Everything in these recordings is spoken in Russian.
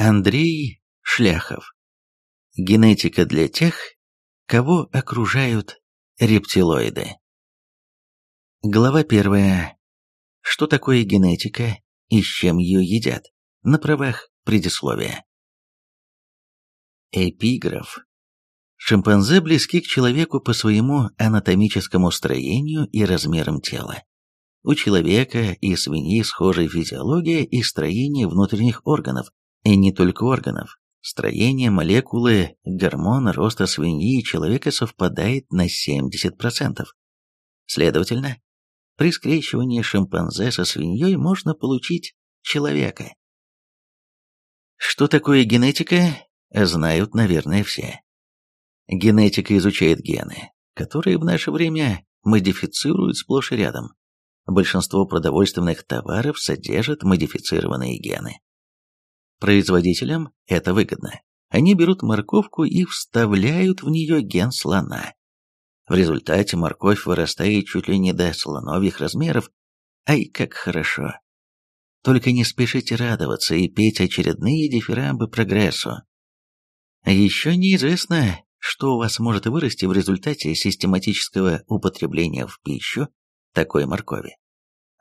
Андрей Шляхов. Генетика для тех, кого окружают рептилоиды. Глава первая. Что такое генетика и с чем ее едят? На правах предисловия. Эпиграф. Шимпанзе близки к человеку по своему анатомическому строению и размерам тела. У человека и свиньи схожая физиология и строение внутренних органов, и не только органов. Строение молекулы гормона роста свиньи и человека совпадает на 70%. Следовательно, при скрещивании шимпанзе со свиньей можно получить человека. Что такое генетика, знают, наверное, все. Генетика изучает гены, которые в наше время модифицируют сплошь и рядом. Большинство продовольственных товаров содержат модифицированные гены. Производителям это выгодно. Они берут морковку и вставляют в нее ген слона. В результате морковь вырастает чуть ли не до слоновьих размеров. Ай, как хорошо. Только не спешите радоваться и петь очередные дифирамбы прогрессу. Еще неизвестно, что у вас может вырасти в результате систематического употребления в пищу такой моркови.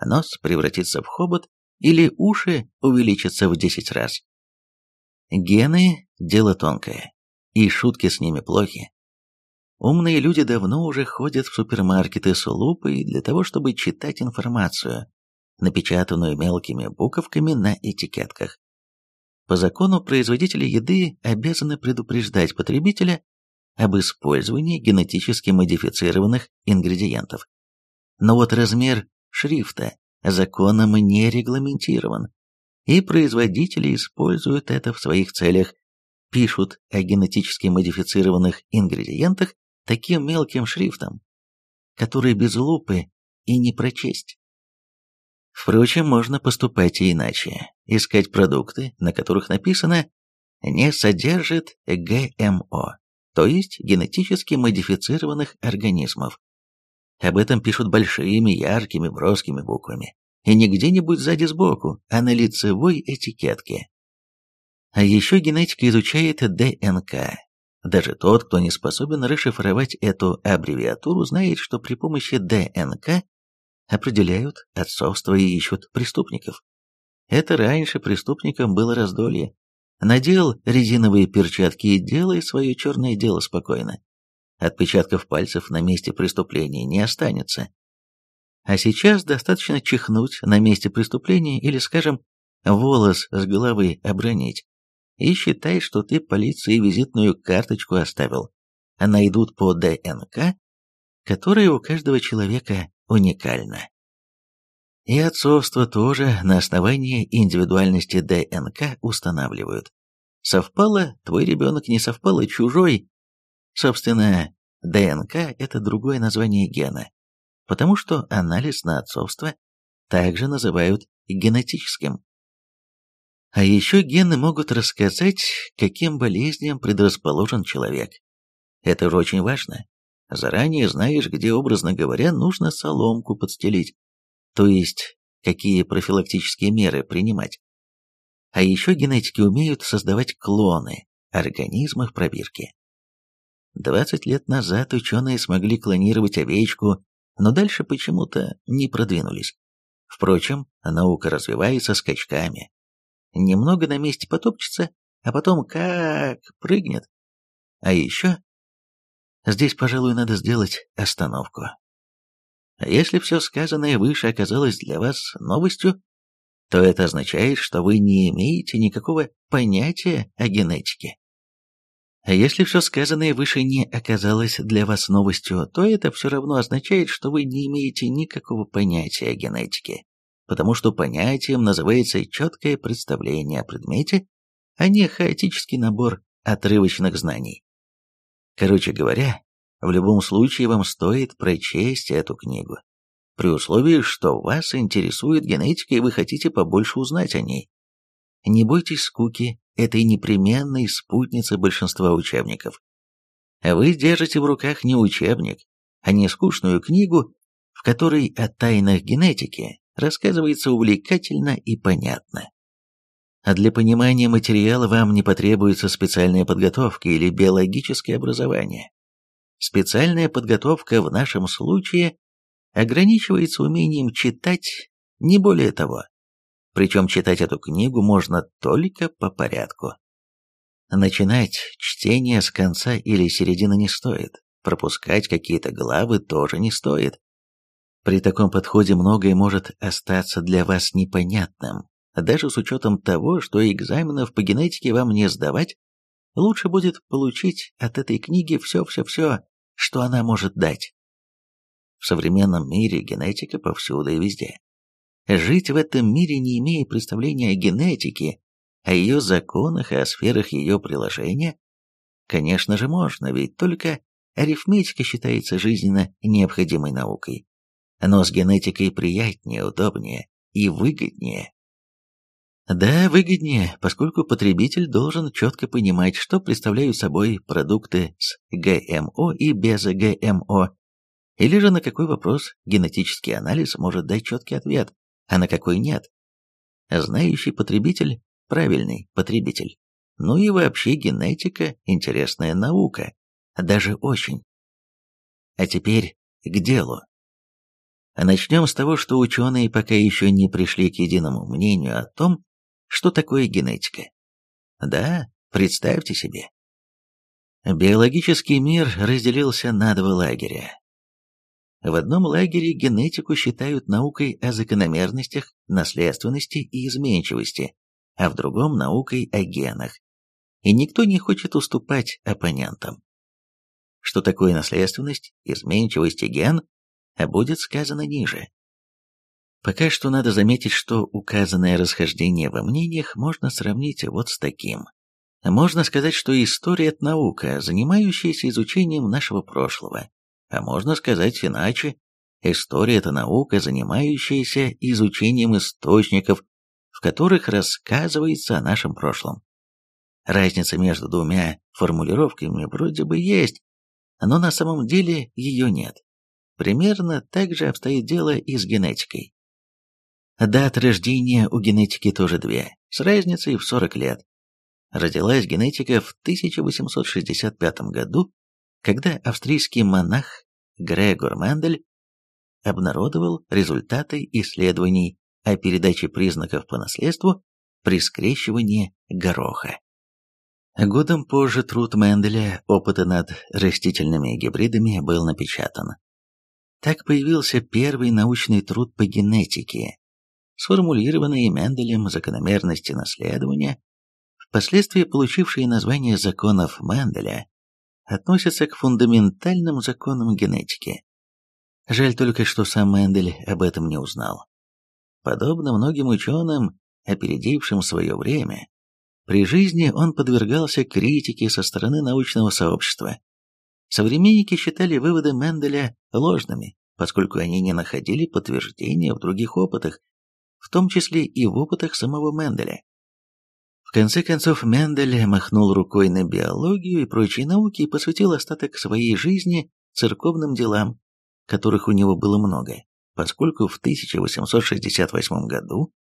Нос превратится в хобот или уши увеличатся в 10 раз. Гены – дело тонкое, и шутки с ними плохи. Умные люди давно уже ходят в супермаркеты с лупой для того, чтобы читать информацию, напечатанную мелкими буковками на этикетках. По закону производители еды обязаны предупреждать потребителя об использовании генетически модифицированных ингредиентов. Но вот размер шрифта законом не регламентирован, и производители используют это в своих целях, пишут о генетически модифицированных ингредиентах таким мелким шрифтом, который без лупы и не прочесть. Впрочем, можно поступать и иначе. Искать продукты, на которых написано «не содержит ГМО», то есть генетически модифицированных организмов. Об этом пишут большими, яркими, броскими буквами. И не где-нибудь сзади сбоку, а на лицевой этикетке. А еще генетика изучает ДНК. Даже тот, кто не способен расшифровать эту аббревиатуру, знает, что при помощи ДНК определяют отцовство и ищут преступников. Это раньше преступникам было раздолье. Надел резиновые перчатки и делай свое черное дело спокойно. Отпечатков пальцев на месте преступления не останется. А сейчас достаточно чихнуть на месте преступления или, скажем, волос с головы обронить. И считай, что ты полиции визитную карточку оставил. А найдут по ДНК, которая у каждого человека уникальна. И отцовство тоже на основании индивидуальности ДНК устанавливают. Совпало, твой ребенок не совпало, чужой. Собственно, ДНК – это другое название гена, потому что анализ на отцовство также называют генетическим. А еще гены могут рассказать, каким болезням предрасположен человек. Это же очень важно. Заранее знаешь, где, образно говоря, нужно соломку подстелить, то есть какие профилактические меры принимать. А еще генетики умеют создавать клоны организмов пробирки. 20 лет назад ученые смогли клонировать овечку, но дальше почему-то не продвинулись. Впрочем, наука развивается скачками. Немного на месте потопчется, а потом как прыгнет. А еще... Здесь, пожалуй, надо сделать остановку. А если все сказанное выше оказалось для вас новостью, то это означает, что вы не имеете никакого понятия о генетике. А если все сказанное выше не оказалось для вас новостью, то это все равно означает, что вы не имеете никакого понятия о генетике, потому что понятием называется четкое представление о предмете, а не хаотический набор отрывочных знаний. Короче говоря, в любом случае вам стоит прочесть эту книгу, при условии, что вас интересует генетика и вы хотите побольше узнать о ней. Не бойтесь скуки этой непременной спутницы большинства учебников. Вы держите в руках не учебник, а не скучную книгу, в которой о тайнах генетики рассказывается увлекательно и понятно. А для понимания материала вам не потребуется специальная подготовка или биологическое образование. Специальная подготовка в нашем случае ограничивается умением читать, не более того. Причем читать эту книгу можно только по порядку. Начинать чтение с конца или середины не стоит, пропускать какие-то главы тоже не стоит. При таком подходе многое может остаться для вас непонятным, даже с учетом того, что экзаменов по генетике вам не сдавать, лучше будет получить от этой книги все-все-все, что она может дать. В современном мире генетика повсюду и везде. Жить в этом мире, не имея представления о генетике, о ее законах и о сферах ее приложения, конечно же можно, ведь только арифметика считается жизненно необходимой наукой. Но с генетикой приятнее, удобнее и выгоднее. Да, выгоднее, поскольку потребитель должен четко понимать, что представляют собой продукты с ГМО и без ГМО, или же на какой вопрос генетический анализ может дать четкий ответ, а на какой нет. Знающий потребитель – правильный потребитель. Ну и вообще генетика – интересная наука, даже очень. А теперь к делу. Начнем с того, что ученые пока еще не пришли к единому мнению о том, что такое генетика. Да, представьте себе. Биологический мир разделился на два лагеря. В одном лагере генетику считают наукой о закономерностях, наследственности и изменчивости, а в другом – наукой о генах. И никто не хочет уступать оппонентам. Что такое наследственность, изменчивость и ген, будет сказано ниже. Пока что надо заметить, что указанное расхождение во мнениях можно сравнить вот с таким. Можно сказать, что история – это наука, занимающаяся изучением нашего прошлого, а можно сказать иначе, история – это наука, занимающаяся изучением источников, в которых рассказывается о нашем прошлом. Разница между двумя формулировками вроде бы есть, но на самом деле ее нет. Примерно так же обстоит дело и с генетикой. Дат рождения у генетики тоже две, с разницей в 40 лет. Родилась генетика в 1865 году когда австрийский монах Грегор Мендель обнародовал результаты исследований о передаче признаков по наследству при скрещивании гороха. Годом позже труд Менделя «Опыты над растительными гибридами» был напечатан. Так появился первый научный труд по генетике, сформулированные Менделем закономерности наследования, впоследствии получившие название законов Менделя, относятся к фундаментальным законам генетики. Жаль только, что сам Мендель об этом не узнал. Подобно многим ученым, опередившим свое время, при жизни он подвергался критике со стороны научного сообщества. Современники считали выводы Менделя ложными, поскольку они не находили подтверждения в других опытах, в том числе и в опытах самого Менделя. В конце концов, Мендель махнул рукой на биологию и прочие науки и посвятил остаток своей жизни церковным делам, которых у него было много, поскольку в 1868 году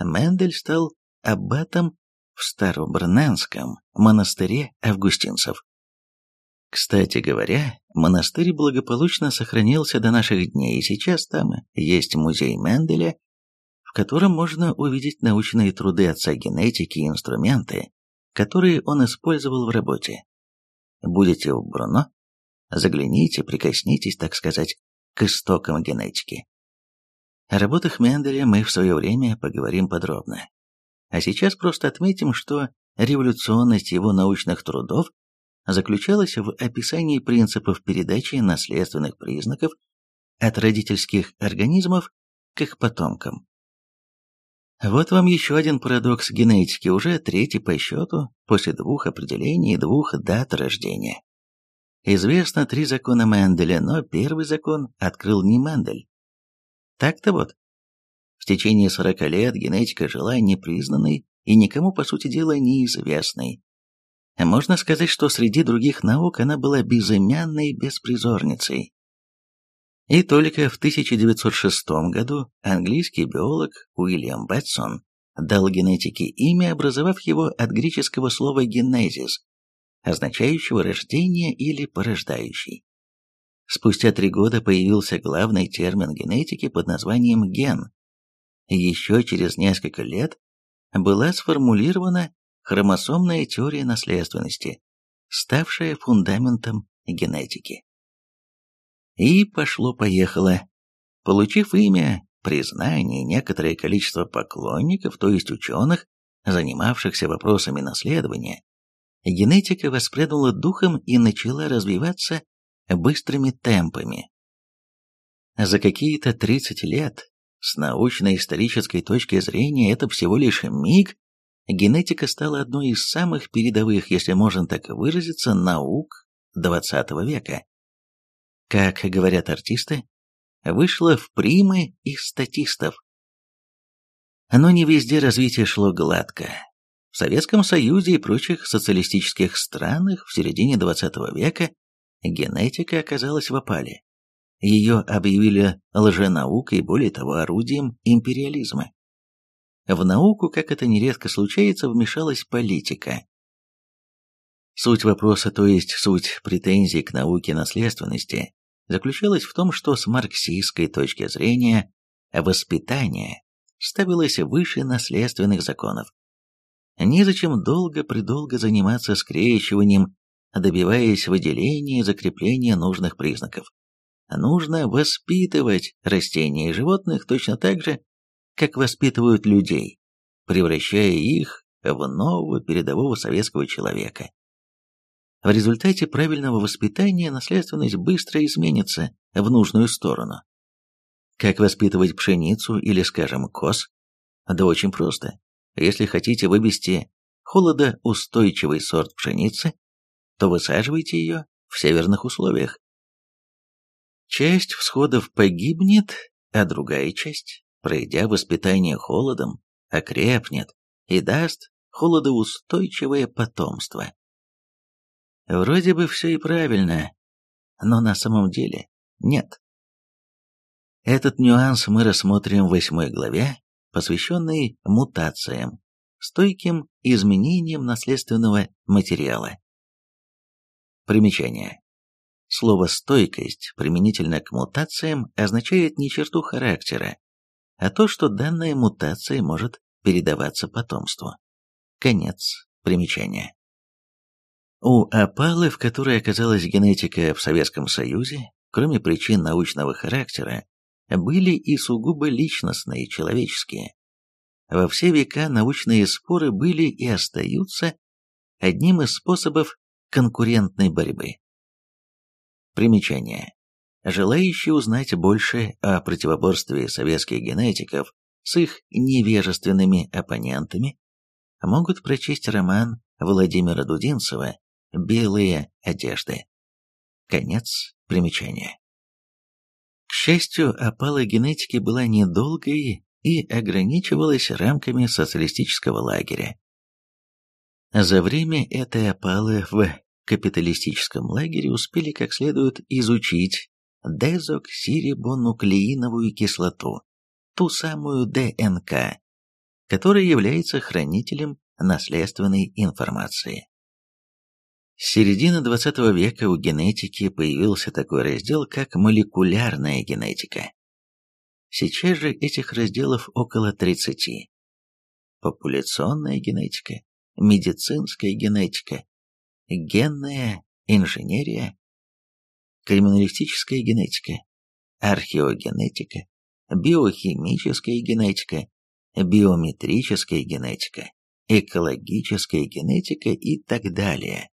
Мендель стал аббатом в Старобрненском монастыре августинцев. Кстати говоря, монастырь благополучно сохранился до наших дней, и сейчас там есть музей Менделя котором можно увидеть научные труды отца генетики и инструменты, которые он использовал в работе. Будете в Бруно? Загляните, прикоснитесь, так сказать, к истокам генетики. О работах Менделя мы в свое время поговорим подробно. А сейчас просто отметим, что революционность его научных трудов заключалась в описании принципов передачи наследственных признаков от родительских организмов к их потомкам. Вот вам еще один парадокс генетики, уже третий по счету, после двух определений и двух дат рождения. Известно три закона Менделя, но первый закон открыл не Мендель. Так-то вот. В течение 40 лет генетика жила непризнанной и никому, по сути дела, неизвестной. Можно сказать, что среди других наук она была безымянной беспризорницей. И только в 1906 году английский биолог Уильям Бэтсон дал генетике имя, образовав его от греческого слова «генезис», означающего «рождение» или «порождающий». Спустя три года появился главный термин генетики под названием ген. Еще через несколько лет была сформулирована хромосомная теория наследственности, ставшая фундаментом генетики. И пошло-поехало. Получив имя, признание, некоторое количество поклонников, то есть ученых, занимавшихся вопросами наследования, генетика воспрянула духом и начала развиваться быстрыми темпами. За какие-то 30 лет, с научно-исторической точки зрения, это всего лишь миг, генетика стала одной из самых передовых, если можно так выразиться, наук XX века. Как говорят артисты, вышла в примы из статистов. Но не везде развитие шло гладко. В Советском Союзе и прочих социалистических странах в середине XX века генетика оказалась в опале. Ее объявили лженаукой более того, орудием империализма. В науку, как это нередко случается, вмешалась политика. Суть вопроса, то есть суть претензий к науке наследственности, заключалась в том, что с марксистской точки зрения воспитание ставилось выше наследственных законов. Незачем долго-предолго заниматься скрещиванием добиваясь выделения и закрепления нужных признаков. Нужно воспитывать растения и животных точно так же, как воспитывают людей, превращая их в нового передового советского человека. В результате правильного воспитания наследственность быстро изменится в нужную сторону. Как воспитывать пшеницу или, скажем, коз? Да очень просто. Если хотите вывести холодоустойчивый сорт пшеницы, то высаживайте ее в северных условиях. Часть всходов погибнет, а другая часть, пройдя воспитание холодом, окрепнет и даст холодоустойчивое потомство. Вроде бы все и правильно, но на самом деле нет. Этот нюанс мы рассмотрим в восьмой главе, посвященной мутациям, стойким изменениям наследственного материала. Примечание. Слово «стойкость» применительно к мутациям означает не черту характера, а то, что данная мутация может передаваться потомству. Конец примечания. У опалы, в которой оказалась генетика в Советском Союзе, кроме причин научного характера, были и сугубо личностные, человеческие. Во все века научные споры были и остаются одним из способов конкурентной борьбы. Примечание. Желающие узнать больше о противоборстве советских генетиков с их невежественными оппонентами могут прочесть роман Владимира Дудинцева «Белые одежды». Конец примечания. К счастью, опала генетики была недолгой и ограничивалась рамками социалистического лагеря. За время этой опалы в капиталистическом лагере успели как следует изучить дезоксирибонуклеиновую кислоту, ту самую ДНК, которая является хранителем наследственной информации. С середины XX века у генетики появился такой раздел, как молекулярная генетика. Сейчас же этих разделов около 30. Популяционная генетика, медицинская генетика, генная инженерия, криминалистическая генетика, археогенетика, биохимическая генетика, биометрическая генетика, экологическая генетика и так далее.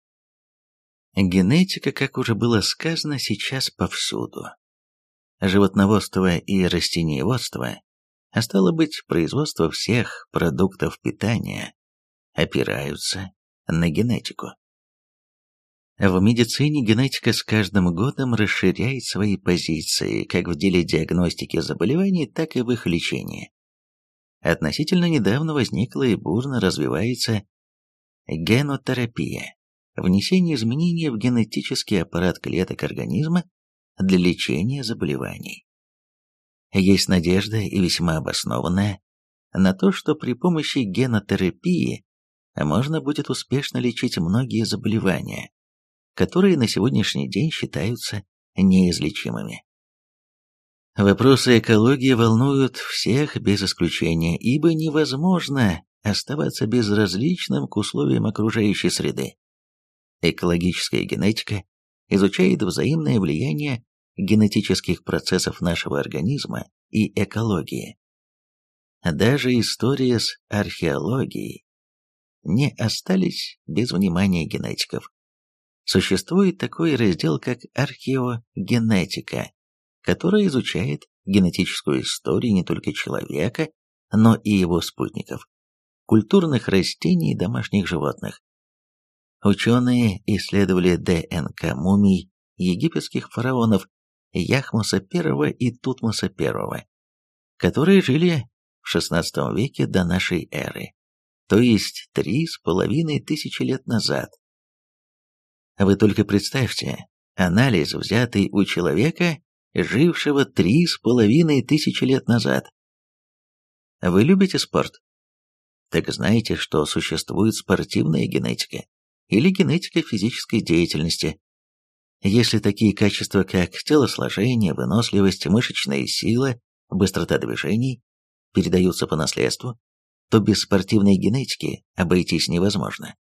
Генетика, как уже было сказано, сейчас повсюду. Животноводство и растениеводство, а стало быть, производство всех продуктов питания, опираются на генетику. В медицине генетика с каждым годом расширяет свои позиции как в деле диагностики заболеваний, так и в их лечении. Относительно недавно возникла и бурно развивается генотерапия, внесение изменений в генетический аппарат клеток организма для лечения заболеваний. Есть надежда и весьма обоснованная на то, что при помощи генотерапии можно будет успешно лечить многие заболевания, которые на сегодняшний день считаются неизлечимыми. Вопросы экологии волнуют всех без исключения, ибо невозможно оставаться безразличным к условиям окружающей среды. Экологическая генетика изучает взаимное влияние генетических процессов нашего организма и экологии. Даже история с археологией не остались без внимания генетиков. Существует такой раздел, как археогенетика, который изучает генетическую историю не только человека, но и его спутников, культурных растений и домашних животных. Ученые исследовали ДНК мумий египетских фараонов Яхмуса I и Тутмоса I, которые жили в XVI веке до нашей эры, то есть три с половиной тысячи лет назад. Вы только представьте, анализ, взятый у человека, жившего три с половиной тысячи лет назад. Вы любите спорт? Так знаете, что существует спортивная генетика или генетика физической деятельности. Если такие качества, как телосложение, выносливость, мышечная сила, быстрота движений, передаются по наследству, то без спортивной генетики обойтись невозможно.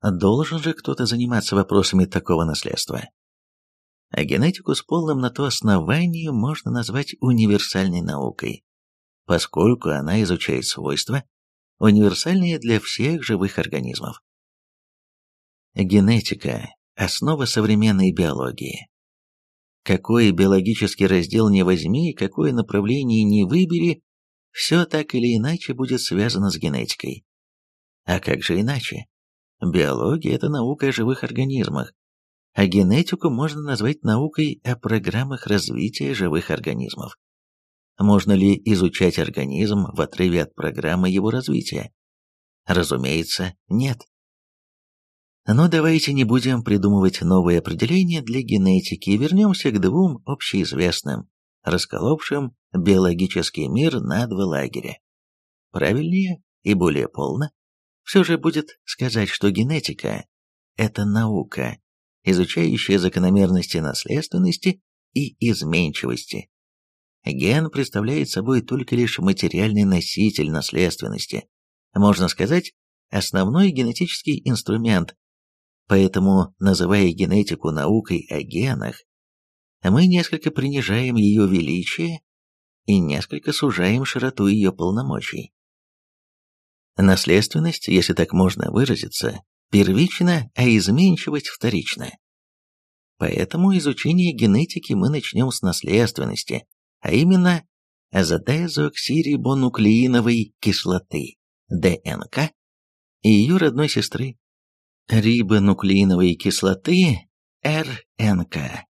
Должен же кто-то заниматься вопросами такого наследства. А генетику с полным на то основанием можно назвать универсальной наукой, поскольку она изучает свойства, универсальные для всех живых организмов. Генетика – основа современной биологии. Какой биологический раздел не возьми, какое направление не выбери, все так или иначе будет связано с генетикой. А как же иначе? Биология – это наука о живых организмах, а генетику можно назвать наукой о программах развития живых организмов. Можно ли изучать организм в отрыве от программы его развития? Разумеется, нет. Но давайте не будем придумывать новые определения для генетики и вернемся к двум общеизвестным, расколовшим биологический мир на два лагеря. Правильнее и более полно все же будет сказать, что генетика – это наука, изучающая закономерности наследственности и изменчивости. Ген представляет собой только лишь материальный носитель наследственности, можно сказать, основной генетический инструмент, Поэтому, называя генетику наукой о генах, мы несколько принижаем ее величие и несколько сужаем широту ее полномочий. Наследственность, если так можно выразиться, первична, а изменчивость вторична. Поэтому изучение генетики мы начнем с наследственности, а именно азодезооксирибонуклеиновой кислоты, ДНК, и ее родной сестры рибонуклеиновой кислоты РНК.